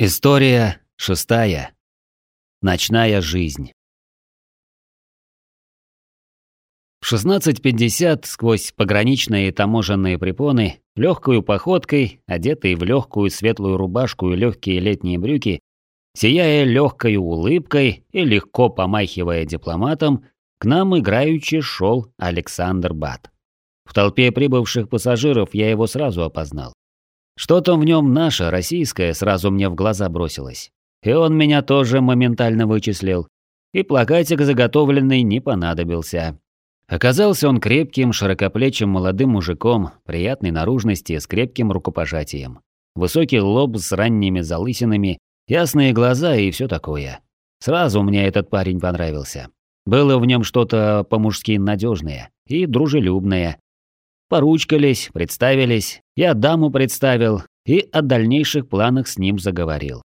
История шестая. Ночная жизнь. В 16.50 сквозь пограничные таможенные препоны, легкую походкой, одетые в легкую светлую рубашку и легкие летние брюки, сияя легкой улыбкой и легко помахивая дипломатом, к нам играючи шел Александр Бат. В толпе прибывших пассажиров я его сразу опознал. Что-то в нем наше, российское, сразу мне в глаза бросилось. И он меня тоже моментально вычислил. И плакатик заготовленный не понадобился. Оказался он крепким, широкоплечим молодым мужиком, приятной наружности, с крепким рукопожатием. Высокий лоб с ранними залысинами, ясные глаза и все такое. Сразу мне этот парень понравился. Было в нем что-то по-мужски надежное и дружелюбное, Поручкались, представились, я даму представил и о дальнейших планах с ним заговорил.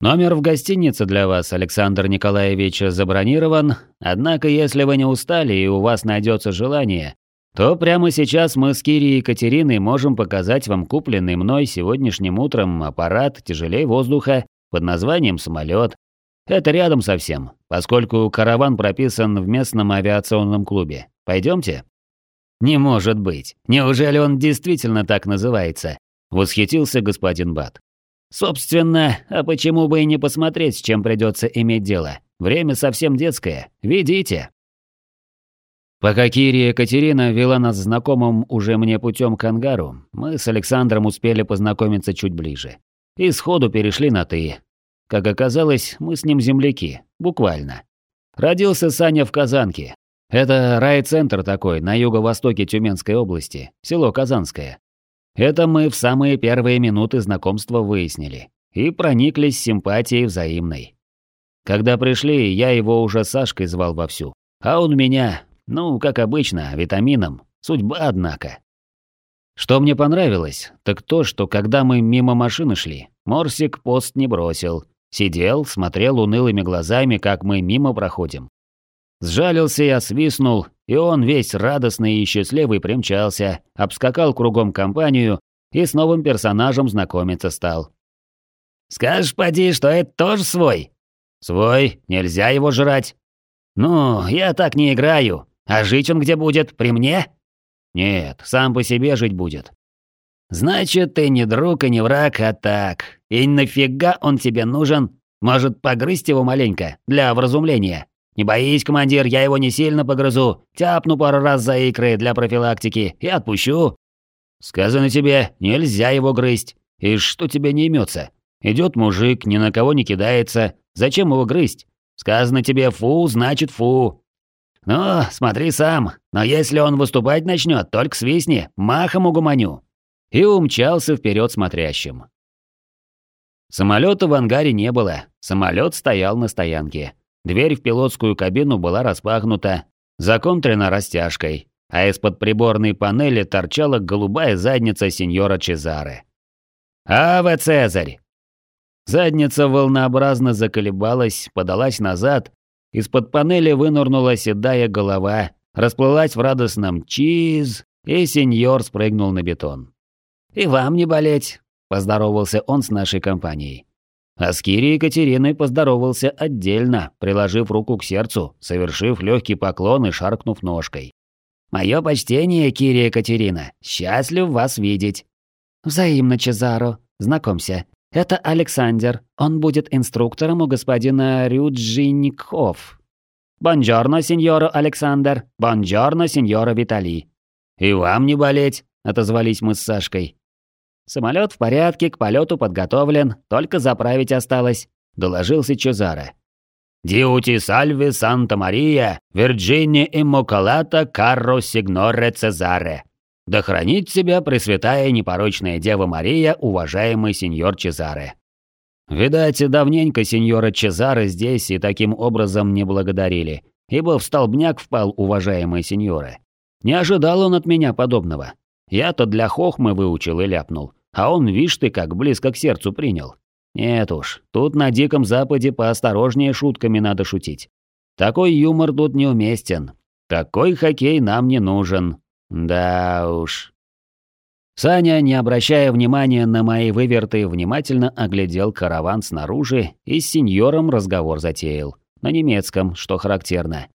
Номер в гостинице для вас, Александр Николаевич, забронирован, однако если вы не устали и у вас найдется желание, то прямо сейчас мы с Кирией Екатериной можем показать вам купленный мной сегодняшним утром аппарат тяжелее воздуха под названием «самолет». Это рядом совсем, поскольку караван прописан в местном авиационном клубе. Пойдемте? «Не может быть! Неужели он действительно так называется?» – восхитился господин Бат. «Собственно, а почему бы и не посмотреть, с чем придется иметь дело? Время совсем детское. Ведите!» Пока Кири Екатерина вела нас знакомым уже мне путем к ангару, мы с Александром успели познакомиться чуть ближе. И сходу перешли на «ты». Как оказалось, мы с ним земляки, буквально. Родился Саня в Казанке, это райцентр такой на юго-востоке Тюменской области, село Казанское. Это мы в самые первые минуты знакомства выяснили и прониклись симпатией взаимной. Когда пришли, я его уже Сашкой звал вовсю, а он меня, ну, как обычно, витамином. Судьба, однако. Что мне понравилось, так то, что когда мы мимо машины шли, Морсик пост не бросил. Сидел, смотрел унылыми глазами, как мы мимо проходим, Сжалился я, свистнул, и он весь радостный и счастливый примчался, обскакал кругом компанию и с новым персонажем знакомиться стал. «Скажешь, поди, что это тоже свой?» «Свой, нельзя его жрать». «Ну, я так не играю. А жить он где будет, при мне?» «Нет, сам по себе жить будет». «Значит, ты не друг и не враг, а так. И нафига он тебе нужен? Может, погрызть его маленько, для вразумления?» «Не боись, командир, я его не сильно погрызу. Тяпну пару раз за икры для профилактики и отпущу». «Сказано тебе, нельзя его грызть. И что тебе не имется? Идет мужик, ни на кого не кидается. Зачем его грызть? Сказано тебе фу, значит фу. Ну, смотри сам. Но если он выступать начнет, только свистни, махом угуманю». И умчался вперед смотрящим. Самолета в ангаре не было. Самолет стоял на стоянке. Дверь в пилотскую кабину была распахнута, законтрена растяжкой, а из-под приборной панели торчала голубая задница сеньора Чезаре. «Аве, Цезарь!» Задница волнообразно заколебалась, подалась назад, из-под панели вынырнула седая голова, расплылась в радостном «чиз», и сеньор спрыгнул на бетон. «И вам не болеть», — поздоровался он с нашей компанией. А с Кири Екатериной поздоровался отдельно, приложив руку к сердцу, совершив легкий поклон и шаркнув ножкой. «Мое почтение, Кири Екатерина. Счастлив вас видеть». «Взаимно, Чезаро. Знакомься. Это Александр. Он будет инструктором у господина Рюджиников». «Бонджорно, сеньоро Александр. Бонджорно, сеньоро Виталий». «И вам не болеть», — отозвались мы с Сашкой. Самолет в порядке, к полету подготовлен, только заправить осталось», — доложился Чезаре. «Диути сальви Санта-Мария, Вирджини Иммоколата Карро Сигноре Цезаре». «Да хранит себя Пресвятая Непорочная Дева Мария, уважаемый сеньор Чезаре». Видать, давненько сеньора Чезаре здесь и таким образом не благодарили, ибо в столбняк впал уважаемый сеньора. Не ожидал он от меня подобного. Я-то для хохмы выучил и ляпнул. А он, вишь ты, как близко к сердцу принял. Нет уж, тут на Диком Западе поосторожнее шутками надо шутить. Такой юмор тут неуместен. Такой хоккей нам не нужен. Да уж. Саня, не обращая внимания на мои выверты, внимательно оглядел караван снаружи и с сеньором разговор затеял. На немецком, что характерно.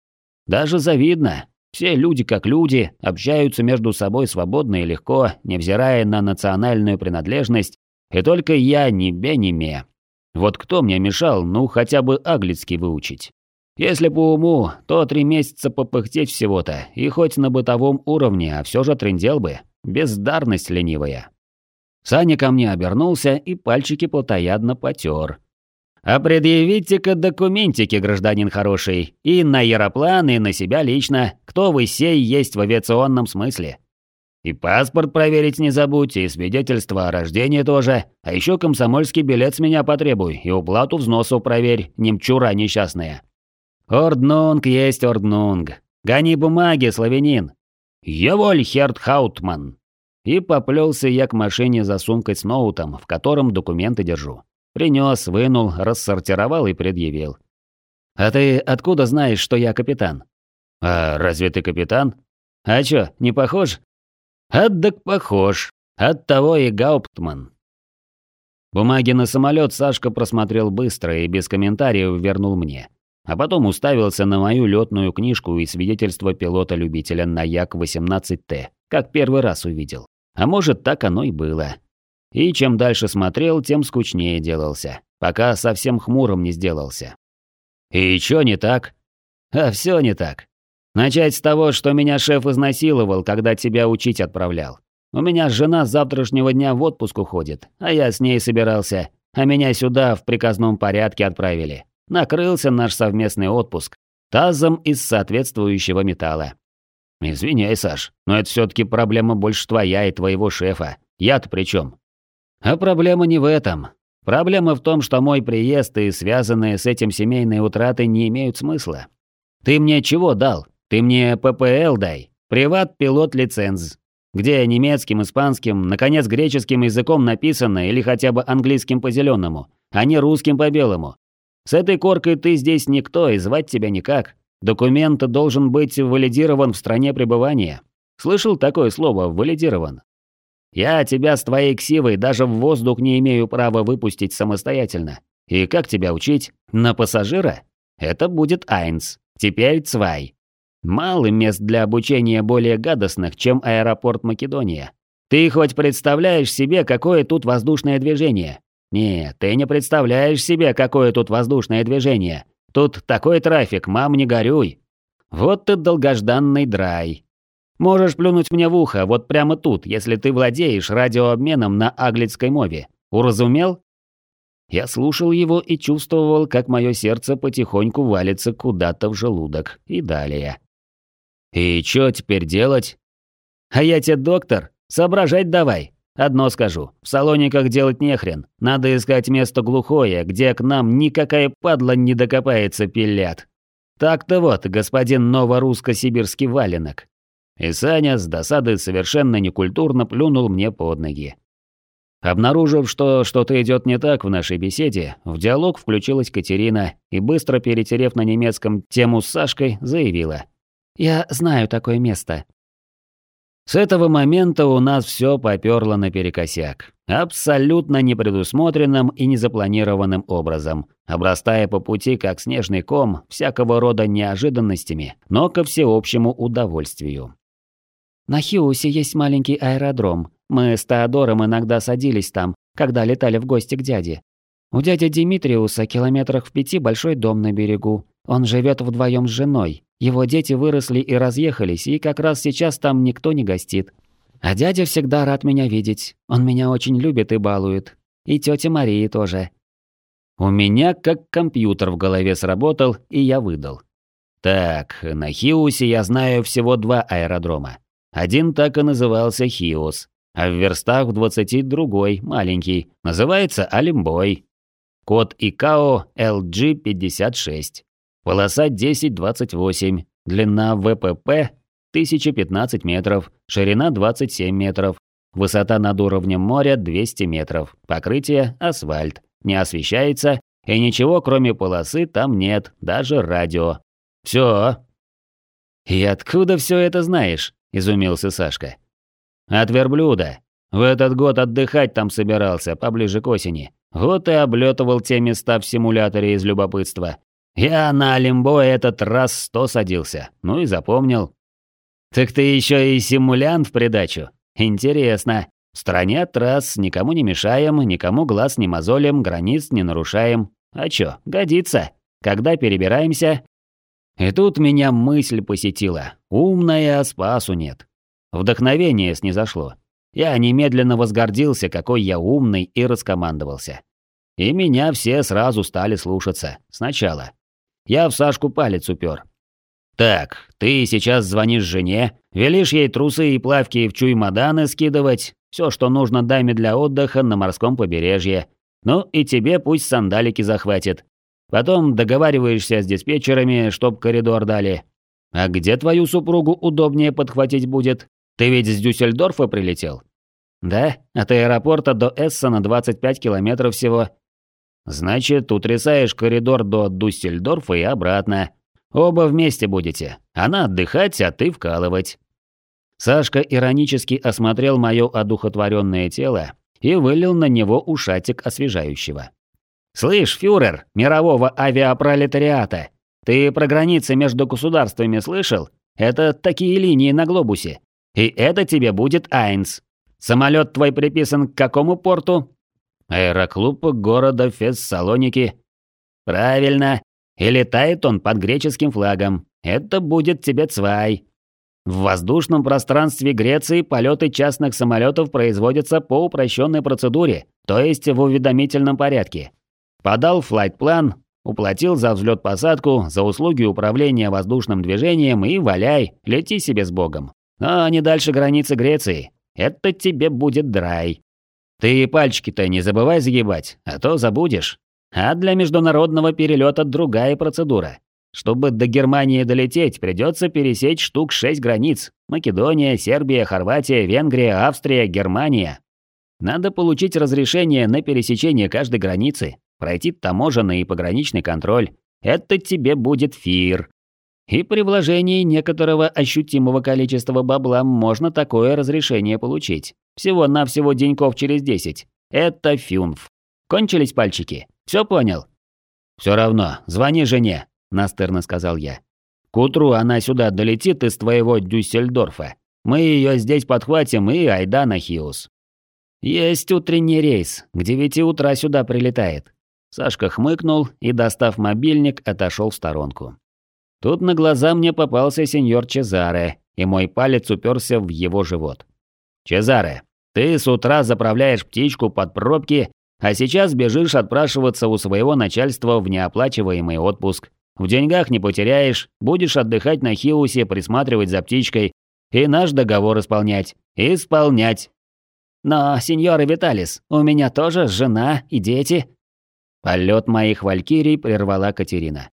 Даже завидно. Все люди как люди, общаются между собой свободно и легко, невзирая на национальную принадлежность, и только я ни бе ни ме. Вот кто мне мешал, ну, хотя бы аглицкий выучить? Если по уму, то три месяца попыхтеть всего-то, и хоть на бытовом уровне, а все же трындел бы. Бездарность ленивая. Саня ко мне обернулся и пальчики плотоядно потер. «А предъявите-ка документики, гражданин хороший, и на яроплан, и на себя лично, кто вы сей есть в авиационном смысле. И паспорт проверить не забудьте, и свидетельство о рождении тоже, а еще комсомольский билет с меня потребуй, и уплату взносу проверь, немчура несчастная». «Орднунг есть орднунг. Гони бумаги, славянин, «Еволь, Херт Хаутман!» И поплелся я к машине за сумкой с ноутом, в котором документы держу. Принес, вынул, рассортировал и предъявил. «А ты откуда знаешь, что я капитан?» «А разве ты капитан?» «А чё, не похож?» «Аддак похож. Оттого и Гауптман». Бумаги на самолет Сашка просмотрел быстро и без комментариев вернул мне а потом уставился на мою летную книжку и свидетельство пилота-любителя на Як-18Т, как первый раз увидел. А может, так оно и было. И чем дальше смотрел, тем скучнее делался, пока совсем хмурым не сделался. И чё не так? А все не так. Начать с того, что меня шеф изнасиловал, когда тебя учить отправлял. У меня жена с завтрашнего дня в отпуск уходит, а я с ней собирался, а меня сюда в приказном порядке отправили. Накрылся наш совместный отпуск тазом из соответствующего металла. Извиняй, Саш, но это все-таки проблема больше твоя и твоего шефа. Я-то при чем? А проблема не в этом. Проблема в том, что мой приезд и связанные с этим семейные утраты не имеют смысла. Ты мне чего дал? Ты мне ППЛ дай. Приват-пилот лиценз. Где немецким, испанским, наконец греческим языком написано или хотя бы английским по зеленому, а не русским по белому. С этой коркой ты здесь никто и звать тебя никак. Документ должен быть валидирован в стране пребывания. Слышал такое слово «валидирован»? Я тебя с твоей ксивой даже в воздух не имею права выпустить самостоятельно. И как тебя учить? На пассажира? Это будет Айнс. Теперь Цвай. Мало мест для обучения более гадостных, чем аэропорт Македония. Ты хоть представляешь себе, какое тут воздушное движение? «Нет, ты не представляешь себе, какое тут воздушное движение. Тут такой трафик, мам, не горюй. Вот ты долгожданный драй. Можешь плюнуть мне в ухо, вот прямо тут, если ты владеешь радиообменом на аглицкой мове. Уразумел?» Я слушал его и чувствовал, как мое сердце потихоньку валится куда-то в желудок и далее. «И чё теперь делать?» «А я тебе доктор, соображать давай. Одно скажу, в Салониках делать нехрен. Надо искать место глухое, где к нам никакая падла не докопается пилят. Так-то вот, господин новорусско-сибирский валенок. И Саня с досады совершенно некультурно плюнул мне под ноги. Обнаружив, что что-то идет не так в нашей беседе, в диалог включилась Катерина и, быстро перетерев на немецком тему с Сашкой, заявила. «Я знаю такое место. С этого момента у нас все поперло наперекосяк. Абсолютно непредусмотренным и незапланированным образом, обрастая по пути как снежный ком всякого рода неожиданностями, но ко всеобщему удовольствию. На Хиусе есть маленький аэродром. Мы с Теодором иногда садились там, когда летали в гости к дяде. У дяди Димитриуса километрах в пяти большой дом на берегу. Он живет вдвоем с женой. Его дети выросли и разъехались, и как раз сейчас там никто не гостит. А дядя всегда рад меня видеть. Он меня очень любит и балует. И тетя Мария тоже. У меня как компьютер в голове сработал, и я выдал. Так, на Хиусе я знаю всего два аэродрома. Один так и назывался Хиус, а в верстах в двадцати другой, маленький, называется Алимбой. Код ИКАО LG56. Полоса 10-28, длина ВПП 1015 метров, ширина 27 метров, высота над уровнем моря 200 метров, покрытие асфальт, не освещается, и ничего кроме полосы там нет, даже радио. Все. «И откуда все это знаешь?» – изумился Сашка. «От верблюда. В этот год отдыхать там собирался, поближе к осени. Вот и облетывал те места в симуляторе из любопытства. Я на Олимбо этот раз сто садился, ну и запомнил. Так ты еще и симулянт в придачу? Интересно. В стране трасс, никому не мешаем, никому глаз не мозолим, границ не нарушаем. А чё, годится. Когда перебираемся? И тут меня мысль посетила. Умная, спасу нет. Вдохновение снизошло. Я немедленно возгордился, какой я умный, и раскомандовался. И меня все сразу стали слушаться. Сначала. Я в Сашку палец упер. «Так, ты сейчас звонишь жене, велишь ей трусы и плавки в чуймаданы скидывать, все, что нужно даме для отдыха на морском побережье. Ну и тебе пусть сандалики захватит. Потом договариваешься с диспетчерами, чтоб коридор дали. А где твою супругу удобнее подхватить будет? Ты ведь с Дюссельдорфа прилетел?» «Да, от аэропорта до Эссена 25 километров всего». «Значит, утрясаешь коридор до Дуссельдорфа и обратно. Оба вместе будете. Она отдыхать, а ты вкалывать». Сашка иронически осмотрел мое одухотворенное тело и вылил на него ушатик освежающего. «Слышь, фюрер мирового авиапролетариата, ты про границы между государствами слышал? Это такие линии на глобусе. И это тебе будет Айнс. Самолет твой приписан к какому порту?» «Аэроклуб города Фессалоники». «Правильно. И летает он под греческим флагом. Это будет тебе Цвай. В воздушном пространстве Греции полеты частных самолетов производятся по упрощенной процедуре, то есть в уведомительном порядке. Подал флайт-план, уплатил за взлет-посадку, за услуги управления воздушным движением и валяй, лети себе с Богом. Но не дальше границы Греции. Это тебе будет драй. Ты пальчики-то не забывай загибать, а то забудешь. А для международного перелета другая процедура. Чтобы до Германии долететь, придется пересечь штук шесть границ. Македония, Сербия, Хорватия, Венгрия, Австрия, Германия. Надо получить разрешение на пересечение каждой границы, пройти таможенный и пограничный контроль. Это тебе будет фир. И при вложении некоторого ощутимого количества бабла можно такое разрешение получить. Всего-навсего деньков через десять. Это фюнф. Кончились пальчики? Все понял? Все равно, звони жене, настырно сказал я. К утру она сюда долетит из твоего Дюссельдорфа. Мы ее здесь подхватим и айда на Хиус. Есть утренний рейс, к девяти утра сюда прилетает. Сашка хмыкнул и, достав мобильник, отошел в сторонку. Тут на глаза мне попался сеньор Чезаре, и мой палец уперся в его живот. «Чезаре, ты с утра заправляешь птичку под пробки, а сейчас бежишь отпрашиваться у своего начальства в неоплачиваемый отпуск. В деньгах не потеряешь, будешь отдыхать на Хиусе, присматривать за птичкой и наш договор исполнять. Исполнять. Но, сеньор Виталис, у меня тоже жена и дети. Полет моих валькирий прервала Катерина.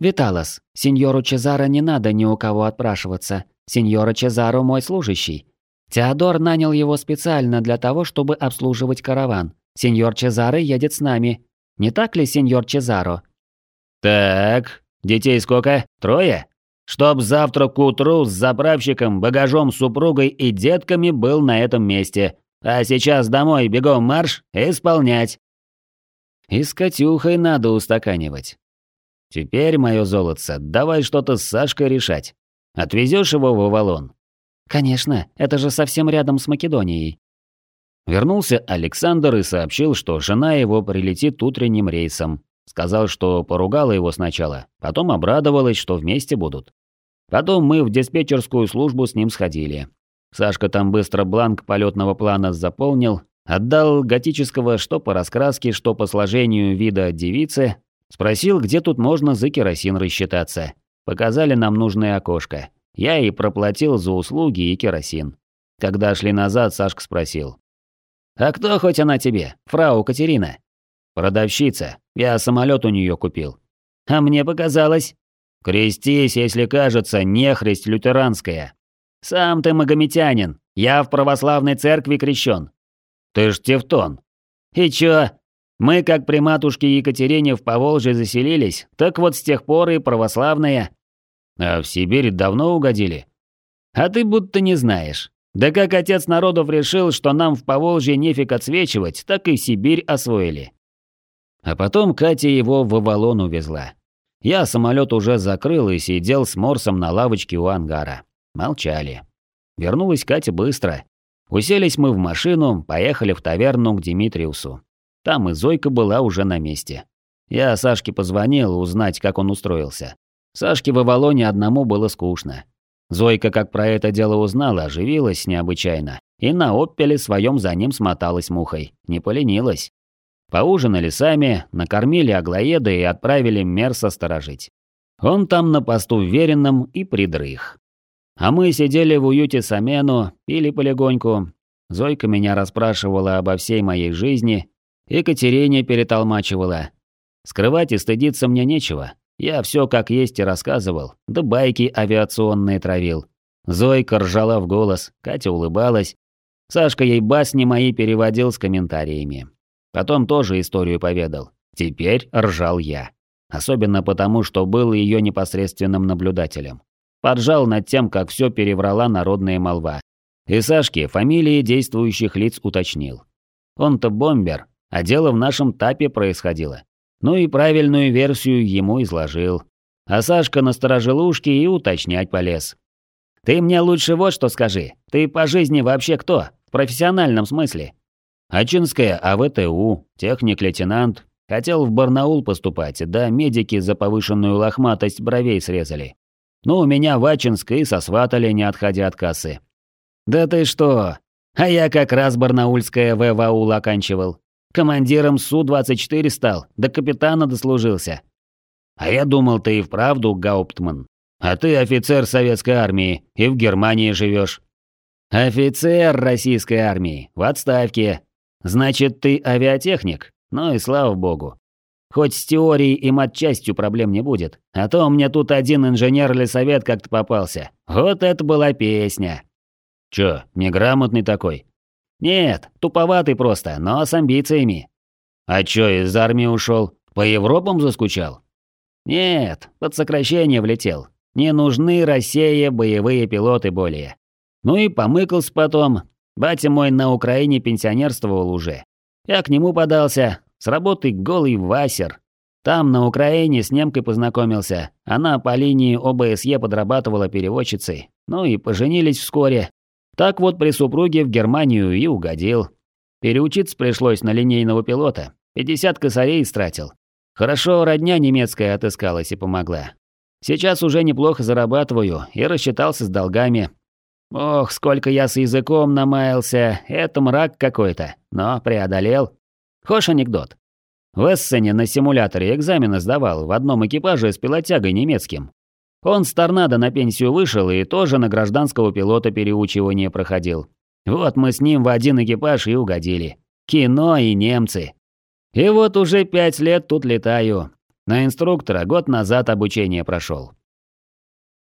«Виталос, сеньору Чезаро не надо ни у кого отпрашиваться. Сеньора Чезаро мой служащий. Теодор нанял его специально для того, чтобы обслуживать караван. Сеньор Чезаро едет с нами. Не так ли, сеньор Чезаро?» «Так, детей сколько? Трое? Чтоб завтра к утру с заправщиком, багажом, супругой и детками был на этом месте. А сейчас домой бегом марш, исполнять!» «И с Катюхой надо устаканивать. Теперь, мое золотце, давай что-то с Сашкой решать. Отвезешь его в Авалон?» «Конечно, это же совсем рядом с Македонией». Вернулся Александр и сообщил, что жена его прилетит утренним рейсом, Сказал, что поругала его сначала, потом обрадовалась, что вместе будут. Потом мы в диспетчерскую службу с ним сходили. Сашка там быстро бланк полетного плана заполнил, отдал готического что по раскраске, что по сложению вида девицы, спросил, где тут можно за керосин рассчитаться. Показали нам нужное окошко. Я и проплатил за услуги и керосин. Когда шли назад, Сашка спросил. «А кто хоть она тебе, фрау Катерина?» «Продавщица. Я самолет у нее купил». «А мне показалось». «Крестись, если кажется, нехресть лютеранская». «Сам ты магометянин. Я в православной церкви крещен». «Ты ж тевтон». «И чё? Мы, как при матушке Екатерине в Поволжье заселились, так вот с тех пор и православные». «А в Сибирь давно угодили?» «А ты будто не знаешь. Да как отец народов решил, что нам в Поволжье нефиг отсвечивать, так и Сибирь освоили. А потом Катя его в Авалон увезла. Я самолет уже закрыл и сидел с Морсом на лавочке у ангара. Молчали. Вернулась Катя быстро. Уселись мы в машину, поехали в таверну к Димитриусу. Там и Зойка была уже на месте. Я Сашке позвонил узнать, как он устроился. Сашке в Авалоне одному было скучно. Зойка, как про это дело узнала, оживилась необычайно. И на оппеле своем за ним смоталась мухой. Не поленилась. Поужинали сами, накормили аглоеда и отправили Мерса сторожить. Он там на посту веренном и придрых. А мы сидели в уюте Самену, пили полегоньку. Зойка меня расспрашивала обо всей моей жизни, Екатерине перетолмачивала. Скрывать и стыдиться мне нечего. Я все как есть и рассказывал, да байки авиационные травил. Зойка ржала в голос, Катя улыбалась. Сашка ей басни мои переводил с комментариями. Потом тоже историю поведал. Теперь ржал я. Особенно потому, что был ее непосредственным наблюдателем. Поджал над тем, как все переврала народная молва. И Сашке фамилии действующих лиц уточнил. Он-то бомбер, а дело в нашем тапе происходило. Ну и правильную версию ему изложил. А Сашка насторожил ушки и уточнять полез. «Ты мне лучше вот что скажи. Ты по жизни вообще кто? В профессиональном смысле?» «Ачинская АВТУ, техник-лейтенант. Хотел в Барнаул поступать, да медики за повышенную лохматость бровей срезали. Ну, у меня в Ачинск и сосватали, не отходя от кассы». «Да ты что? А я как раз барнаульское ВВАУ оканчивал. Командиром Су-24 стал, до капитана дослужился. А я думал, ты и вправду гауптман. А ты офицер советской армии и в Германии живешь. Офицер российской армии, в отставке. Значит, ты авиатехник? Ну и слава богу. Хоть с теорией и матчастью проблем не будет. А то мне тут один инженер-лесовет как-то попался. Вот это была песня. Чё, неграмотный такой? «Нет, туповатый просто, но с амбициями». «А чё, из армии ушел? По Европам заскучал?» «Нет, под сокращение влетел. Не нужны России боевые пилоты более. Ну и помыкался потом. Батя мой на Украине пенсионерствовал уже. Я к нему подался. С работы голый васер. Там, на Украине, с немкой познакомился. Она по линии ОБСЕ подрабатывала переводчицей. Ну и поженились вскоре. Так вот при супруге в Германию и угодил. Переучиться пришлось на линейного пилота. 50 косарей истратил. Хорошо, родня немецкая отыскалась и помогла. Сейчас уже неплохо зарабатываю и рассчитался с долгами. Ох, сколько я с языком намаялся, это мрак какой-то, но преодолел. Хошь анекдот? В Эссене на симуляторе экзамены сдавал в одном экипаже с пилотягой немецким. Он с торнадо на пенсию вышел и тоже на гражданского пилота переучивание проходил. Вот мы с ним в один экипаж и угодили. Кино и немцы. И вот уже пять лет тут летаю. На инструктора год назад обучение прошел.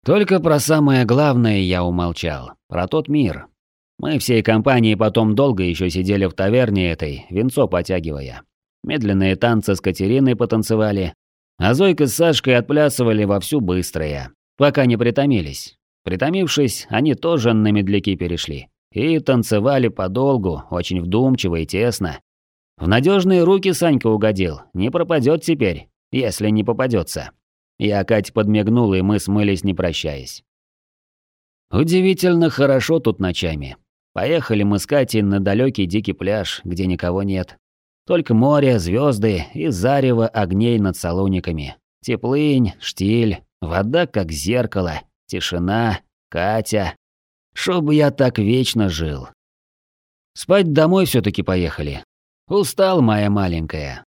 Только про самое главное я умолчал. Про тот мир. Мы всей компанией потом долго еще сидели в таверне этой, венцо потягивая. Медленные танцы с Катериной потанцевали, а Зойка с Сашкой отплясывали вовсю быстрые, пока не притомились. Притомившись, они тоже на медляки перешли. И танцевали подолгу, очень вдумчиво и тесно. В надежные руки Санька угодил, не пропадет теперь, если не попадется. Я Кать подмигнул, и мы смылись, не прощаясь. Удивительно хорошо тут ночами. Поехали мы с Катей на далекий дикий пляж, где никого нет. Только море, звезды и зарево огней над салониками. Теплынь, штиль, вода как зеркало, тишина, Катя. Чтобы я так вечно жил. Спать домой все таки поехали. Устал моя маленькая.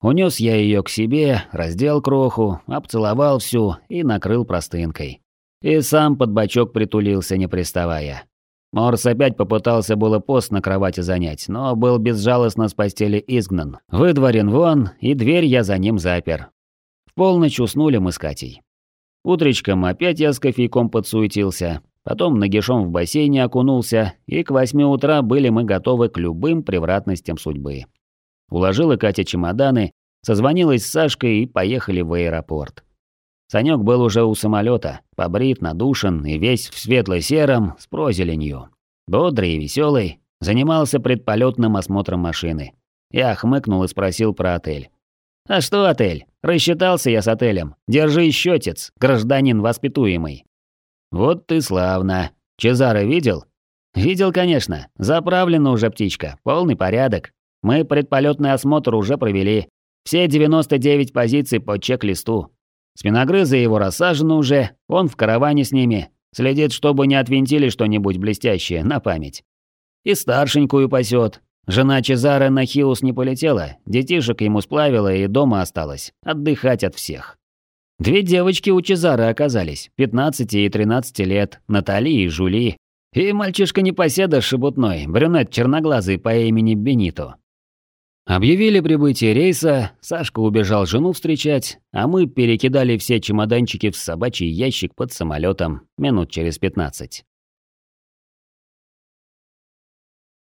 Унес я ее к себе, раздел кроху, обцеловал всю и накрыл простынкой. И сам под бочок притулился, не приставая. Морс опять попытался было пост на кровати занять, но был безжалостно с постели изгнан, выдворен вон, и дверь я за ним запер. В полночь уснули мы с Катей. Утречком опять я с кофейком подсуетился, потом нагишом в бассейне окунулся, и к восьми утра были мы готовы к любым превратностям судьбы. Уложила Катя чемоданы, созвонилась с Сашкой и поехали в аэропорт. Санек был уже у самолета, побрит, надушен и весь в светло-сером с прозеленью. Бодрый и веселый, занимался предполетным осмотром машины. Я хмыкнул и спросил про отель. «А что отель? Рассчитался я с отелем. Держи счетец, гражданин воспитуемый». «Вот ты славно. Чезаро видел?» «Видел, конечно. Заправлена уже птичка. Полный порядок. Мы предполетный осмотр уже провели. Все 99 позиций по чек-листу. Спиногрызы его рассажены уже, он в караване с ними. Следит, чтобы не отвинтили что-нибудь блестящее, на память. И старшенькую пасет. Жена Чезаре на Хиус не полетела, детишек ему сплавила и дома осталась. Отдыхать от всех. Две девочки у Чезары оказались, 15 и 13 лет, Натали и Жули. И мальчишка-непоседа шебутной, брюнет черноглазый по имени Бенито. Объявили прибытие рейса, Сашка убежал жену встречать, а мы перекидали все чемоданчики в собачий ящик под самолетом минут через пятнадцать.